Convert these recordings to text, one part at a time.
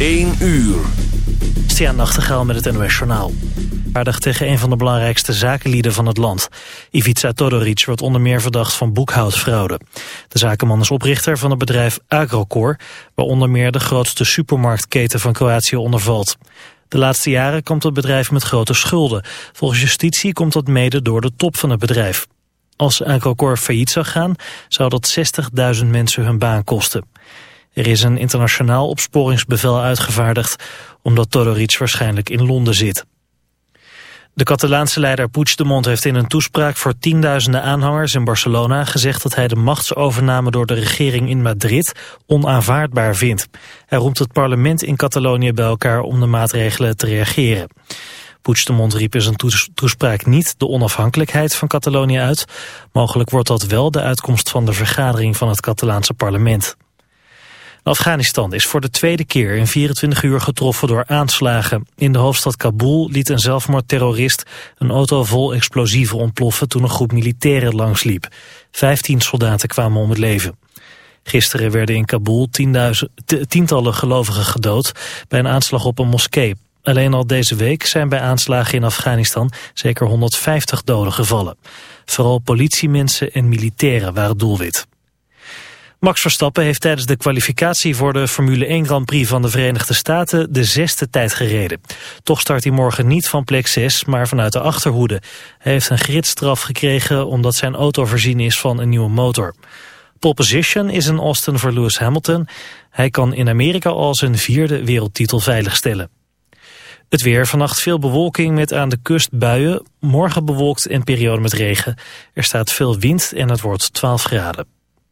1 uur. Stiaan Nachtegaal met het NOS Journaal. Aardig tegen een van de belangrijkste zakenlieden van het land. Ivica Todoric wordt onder meer verdacht van boekhoudfraude. De zakenman is oprichter van het bedrijf Agrocor... waar onder meer de grootste supermarktketen van Kroatië onder valt. De laatste jaren komt het bedrijf met grote schulden. Volgens justitie komt dat mede door de top van het bedrijf. Als Agrocor failliet zou gaan, zou dat 60.000 mensen hun baan kosten. Er is een internationaal opsporingsbevel uitgevaardigd... omdat Todoric waarschijnlijk in Londen zit. De Catalaanse leider Puigdemont heeft in een toespraak voor tienduizenden aanhangers in Barcelona gezegd dat hij de machtsovername door de regering in Madrid onaanvaardbaar vindt. Hij roept het parlement in Catalonië bij elkaar om de maatregelen te reageren. Puigdemont riep in zijn toespraak niet de onafhankelijkheid van Catalonië uit. Mogelijk wordt dat wel de uitkomst van de vergadering van het Catalaanse parlement. Afghanistan is voor de tweede keer in 24 uur getroffen door aanslagen. In de hoofdstad Kabul liet een zelfmoordterrorist een auto vol explosieven ontploffen toen een groep militairen langsliep. Vijftien soldaten kwamen om het leven. Gisteren werden in Kabul tientallen gelovigen gedood bij een aanslag op een moskee. Alleen al deze week zijn bij aanslagen in Afghanistan zeker 150 doden gevallen. Vooral politiemensen en militairen waren doelwit. Max Verstappen heeft tijdens de kwalificatie voor de Formule 1 Grand Prix van de Verenigde Staten de zesde tijd gereden. Toch start hij morgen niet van plek 6, maar vanuit de achterhoede. Hij heeft een gridstraf gekregen omdat zijn auto voorzien is van een nieuwe motor. Pole position is een Austin voor Lewis Hamilton. Hij kan in Amerika al zijn vierde wereldtitel veiligstellen. Het weer, vannacht veel bewolking met aan de kust buien. Morgen bewolkt en periode met regen. Er staat veel wind en het wordt 12 graden.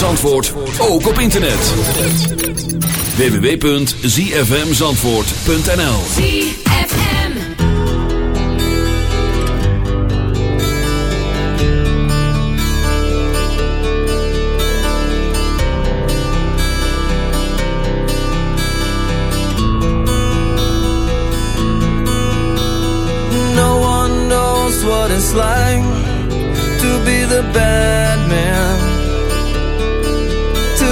Zandvoort ook op internet. www.zfmzandvoort.nl ZFM No one knows what it's like To be the bad man.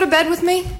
to bed with me?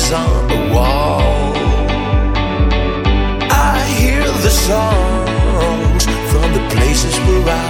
trees on the wall. I hear the songs from the places where I